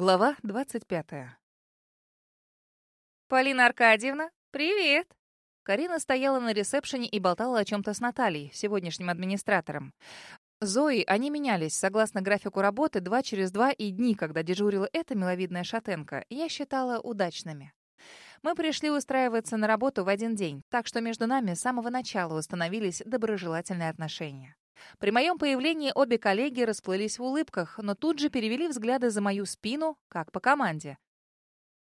Глава 25. «Полина Аркадьевна, привет!» Карина стояла на ресепшене и болтала о чем-то с Натальей, сегодняшним администратором. Зои, они менялись, согласно графику работы, два через два и дни, когда дежурила эта миловидная шатенка, я считала удачными. Мы пришли устраиваться на работу в один день, так что между нами с самого начала установились доброжелательные отношения. При моем появлении обе коллеги расплылись в улыбках, но тут же перевели взгляды за мою спину, как по команде.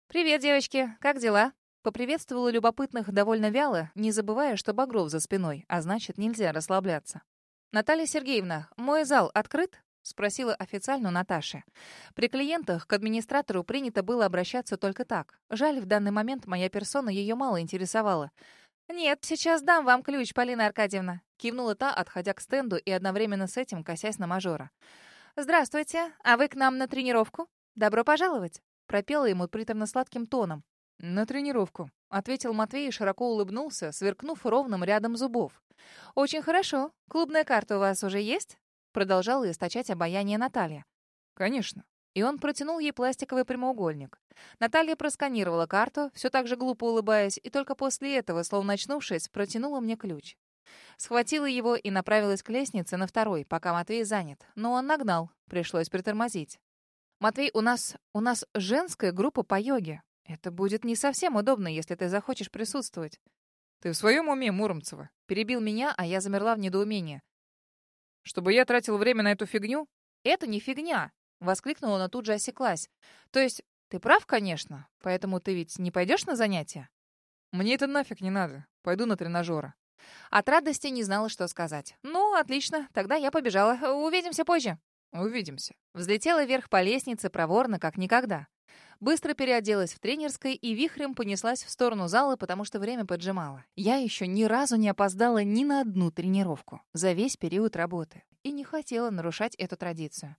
«Привет, девочки, как дела?» Поприветствовала любопытных довольно вяло, не забывая, что Багров за спиной, а значит, нельзя расслабляться. «Наталья Сергеевна, мой зал открыт?» — спросила официально Наташа. При клиентах к администратору принято было обращаться только так. Жаль, в данный момент моя персона ее мало интересовала. «Нет, сейчас дам вам ключ, Полина Аркадьевна», — кивнула та, отходя к стенду и одновременно с этим косясь на мажора. «Здравствуйте, а вы к нам на тренировку? Добро пожаловать», — пропела ему приторно-сладким тоном. «На тренировку», — ответил Матвей и широко улыбнулся, сверкнув ровным рядом зубов. «Очень хорошо. Клубная карта у вас уже есть?» Продолжала источать обаяние Наталья. «Конечно». И он протянул ей пластиковый прямоугольник. Наталья просканировала карту, все так же глупо улыбаясь, и только после этого, словно очнувшись, протянула мне ключ. Схватила его и направилась к лестнице на второй, пока Матвей занят. Но он нагнал, пришлось притормозить. «Матвей, у нас... у нас женская группа по йоге. Это будет не совсем удобно, если ты захочешь присутствовать». «Ты в своем уме, Муромцева?» Перебил меня, а я замерла в недоумении. «Чтобы я тратил время на эту фигню?» «Это не фигня!» Воскликнула, но тут же осеклась. «То есть, ты прав, конечно, поэтому ты ведь не пойдешь на занятия?» «Мне это нафиг не надо. Пойду на тренажера». От радости не знала, что сказать. «Ну, отлично, тогда я побежала. Увидимся позже». «Увидимся». Взлетела вверх по лестнице проворно, как никогда. Быстро переоделась в тренерской и вихрем понеслась в сторону зала, потому что время поджимало. Я еще ни разу не опоздала ни на одну тренировку за весь период работы и не хотела нарушать эту традицию.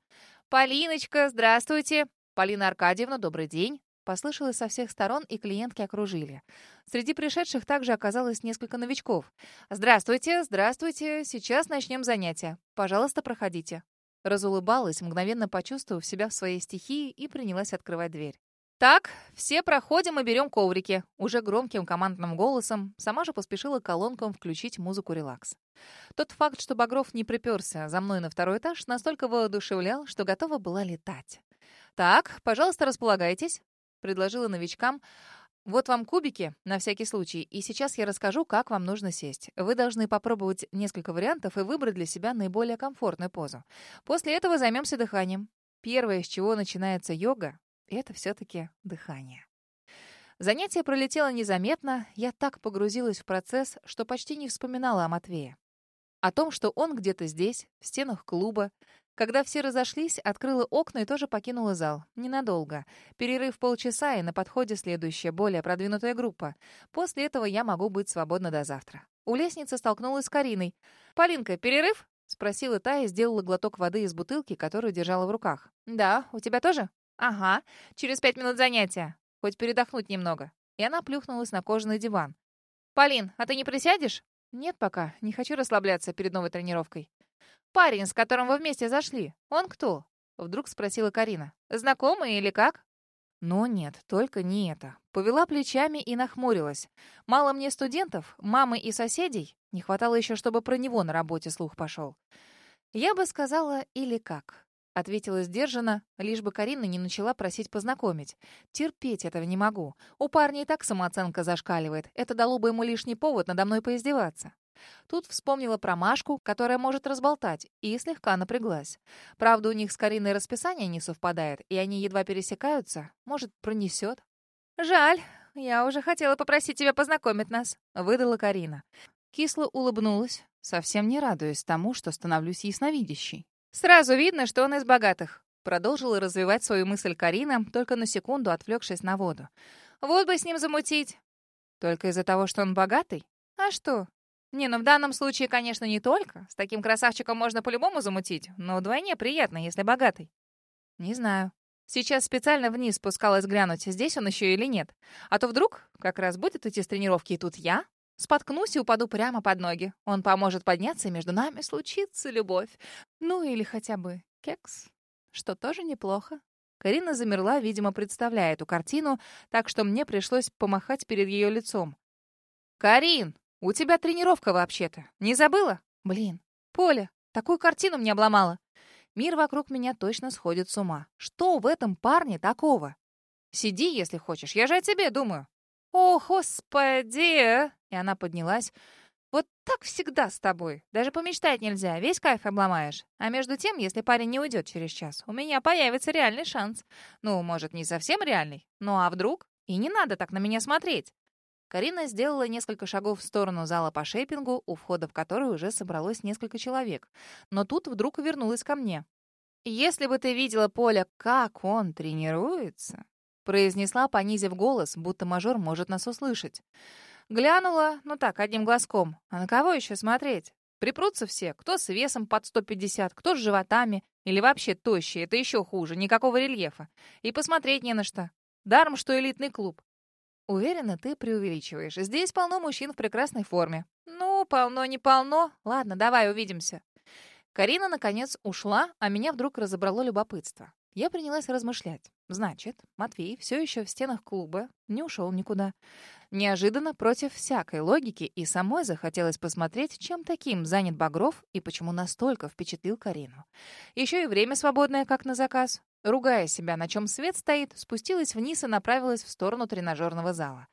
«Полиночка, здравствуйте!» «Полина Аркадьевна, добрый день!» Послышалось со всех сторон, и клиентки окружили. Среди пришедших также оказалось несколько новичков. «Здравствуйте, здравствуйте, сейчас начнем занятие. Пожалуйста, проходите». Разулыбалась, мгновенно почувствовав себя в своей стихии, и принялась открывать дверь. «Так, все проходим и берем коврики». Уже громким командным голосом сама же поспешила колонкам включить музыку «Релакс». Тот факт, что Багров не приперся за мной на второй этаж, настолько воодушевлял, что готова была летать. «Так, пожалуйста, располагайтесь», — предложила новичкам. «Вот вам кубики, на всякий случай, и сейчас я расскажу, как вам нужно сесть. Вы должны попробовать несколько вариантов и выбрать для себя наиболее комфортную позу. После этого займемся дыханием. Первое, с чего начинается йога, это все-таки дыхание. Занятие пролетело незаметно, я так погрузилась в процесс, что почти не вспоминала о Матвее. О том, что он где-то здесь, в стенах клуба. Когда все разошлись, открыла окна и тоже покинула зал. Ненадолго. Перерыв полчаса, и на подходе следующая, более продвинутая группа. После этого я могу быть свободна до завтра. У лестницы столкнулась с Кариной. «Полинка, перерыв?» — спросила та и сделала глоток воды из бутылки, которую держала в руках. «Да, у тебя тоже?» «Ага, через пять минут занятия. Хоть передохнуть немного». И она плюхнулась на кожаный диван. «Полин, а ты не присядешь?» «Нет пока. Не хочу расслабляться перед новой тренировкой». «Парень, с которым вы вместе зашли, он кто?» Вдруг спросила Карина. «Знакомый или как?» Но нет, только не это. Повела плечами и нахмурилась. Мало мне студентов, мамы и соседей. Не хватало еще, чтобы про него на работе слух пошел. Я бы сказала, или как. Ответила сдержанно, лишь бы Карина не начала просить познакомить. Терпеть этого не могу. У парня и так самооценка зашкаливает. Это дало бы ему лишний повод надо мной поиздеваться. Тут вспомнила про Машку, которая может разболтать, и слегка напряглась. Правда, у них с Кариной расписание не совпадает, и они едва пересекаются. Может, пронесет? «Жаль, я уже хотела попросить тебя познакомить нас», — выдала Карина. Кисло улыбнулась, совсем не радуясь тому, что становлюсь ясновидящей. «Сразу видно, что он из богатых», — продолжила развивать свою мысль Карина, только на секунду отвлекшись на воду. «Вот бы с ним замутить». «Только из-за того, что он богатый? А что?» «Не, ну в данном случае, конечно, не только. С таким красавчиком можно по-любому замутить, но вдвойне приятно, если богатый». «Не знаю. Сейчас специально вниз спускалась глянуть, здесь он еще или нет. А то вдруг как раз будет идти с тренировки, и тут я, Споткнусь и упаду прямо под ноги. Он поможет подняться, и между нами случится любовь. Ну или хотя бы кекс, что тоже неплохо. Карина замерла, видимо, представляя эту картину, так что мне пришлось помахать перед ее лицом. «Карин, у тебя тренировка вообще-то. Не забыла? Блин, Поля, такую картину мне обломала. Мир вокруг меня точно сходит с ума. Что в этом парне такого? Сиди, если хочешь, я же о тебе думаю. О, господи! И она поднялась. Вот так всегда с тобой. Даже помечтать нельзя, весь кайф обломаешь. А между тем, если парень не уйдет через час, у меня появится реальный шанс. Ну, может, не совсем реальный. Ну а вдруг? И не надо так на меня смотреть. Карина сделала несколько шагов в сторону зала по шейпингу, у входа в который уже собралось несколько человек. Но тут вдруг вернулась ко мне. «Если бы ты видела, Поля, как он тренируется...» произнесла, понизив голос, будто мажор может нас услышать. Глянула, ну так, одним глазком. А на кого еще смотреть? Припрутся все, кто с весом под 150, кто с животами, или вообще тощие, это еще хуже, никакого рельефа. И посмотреть не на что. Даром, что элитный клуб. Уверена, ты преувеличиваешь. Здесь полно мужчин в прекрасной форме. Ну, полно не полно. Ладно, давай увидимся. Карина, наконец, ушла, а меня вдруг разобрало любопытство. Я принялась размышлять. Значит, Матвей все еще в стенах клуба, не ушел никуда. Неожиданно, против всякой логики, и самой захотелось посмотреть, чем таким занят Багров и почему настолько впечатлил Карину. Еще и время свободное, как на заказ. Ругая себя, на чем свет стоит, спустилась вниз и направилась в сторону тренажерного зала.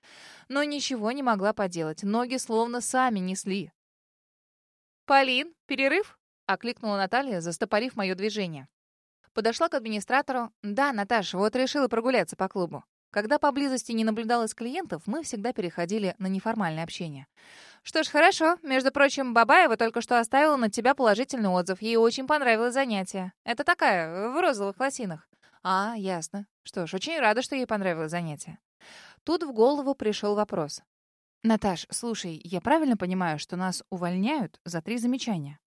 Но ничего не могла поделать, ноги словно сами несли. «Полин, перерыв?» — окликнула Наталья, застопорив мое движение. Подошла к администратору. «Да, Наташа, вот решила прогуляться по клубу». Когда поблизости не наблюдалось клиентов, мы всегда переходили на неформальное общение. «Что ж, хорошо. Между прочим, Бабаева только что оставила на тебя положительный отзыв. Ей очень понравилось занятие. Это такая, в розовых лосинах». «А, ясно. Что ж, очень рада, что ей понравилось занятие». Тут в голову пришел вопрос. «Наташ, слушай, я правильно понимаю, что нас увольняют за три замечания?»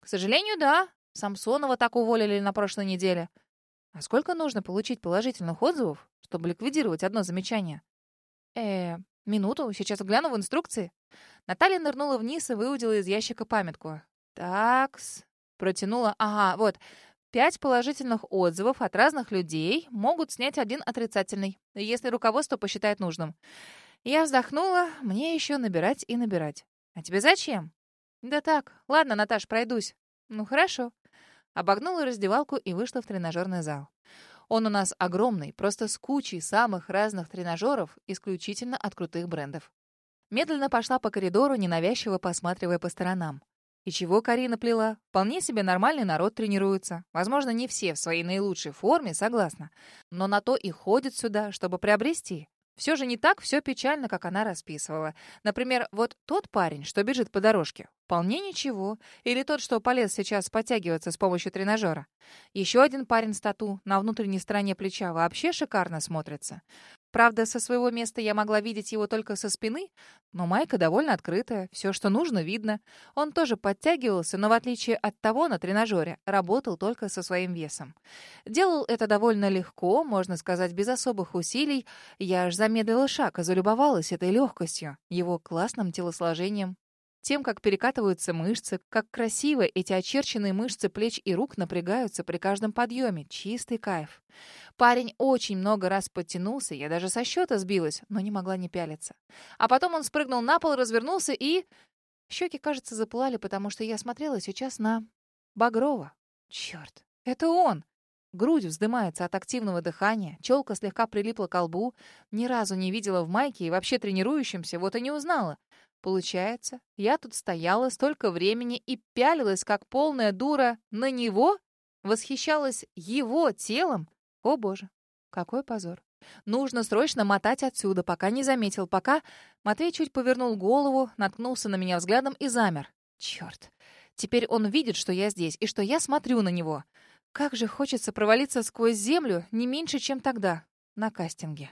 «К сожалению, да. Самсонова так уволили на прошлой неделе. А сколько нужно получить положительных отзывов, чтобы ликвидировать одно замечание? Э, минуту, сейчас гляну в инструкции. Наталья нырнула вниз и выудила из ящика памятку. Такс. Протянула. Ага, вот. Пять положительных отзывов от разных людей могут снять один отрицательный, если руководство посчитает нужным. Я вздохнула. Мне еще набирать и набирать. А тебе зачем? Да так. Ладно, Наташ, пройдусь. Ну, хорошо. Обогнула раздевалку и вышла в тренажерный зал. Он у нас огромный, просто с кучей самых разных тренажеров, исключительно от крутых брендов. Медленно пошла по коридору, ненавязчиво посматривая по сторонам. И чего Карина плела? Вполне себе нормальный народ тренируется. Возможно, не все в своей наилучшей форме, согласна. Но на то и ходят сюда, чтобы приобрести. Все же не так все печально, как она расписывала. Например, вот тот парень, что бежит по дорожке, вполне ничего. Или тот, что полез сейчас подтягиваться с помощью тренажера. Еще один парень с тату на внутренней стороне плеча вообще шикарно смотрится. Правда, со своего места я могла видеть его только со спины, но майка довольно открытая, все, что нужно, видно. Он тоже подтягивался, но в отличие от того на тренажере, работал только со своим весом. Делал это довольно легко, можно сказать, без особых усилий. Я аж замедлила шаг и залюбовалась этой легкостью, его классным телосложением тем, как перекатываются мышцы, как красиво эти очерченные мышцы плеч и рук напрягаются при каждом подъеме. Чистый кайф. Парень очень много раз подтянулся, я даже со счета сбилась, но не могла не пялиться. А потом он спрыгнул на пол, развернулся и... Щеки, кажется, запылали, потому что я смотрела сейчас на Багрова. Черт, это он! Грудь вздымается от активного дыхания, челка слегка прилипла к лбу, ни разу не видела в майке и вообще тренирующимся, вот и не узнала. Получается, я тут стояла столько времени и пялилась, как полная дура, на него? Восхищалась его телом? О, боже, какой позор. Нужно срочно мотать отсюда, пока не заметил, пока... Матвей чуть повернул голову, наткнулся на меня взглядом и замер. Черт. Теперь он видит, что я здесь, и что я смотрю на него. Как же хочется провалиться сквозь землю не меньше, чем тогда, на кастинге.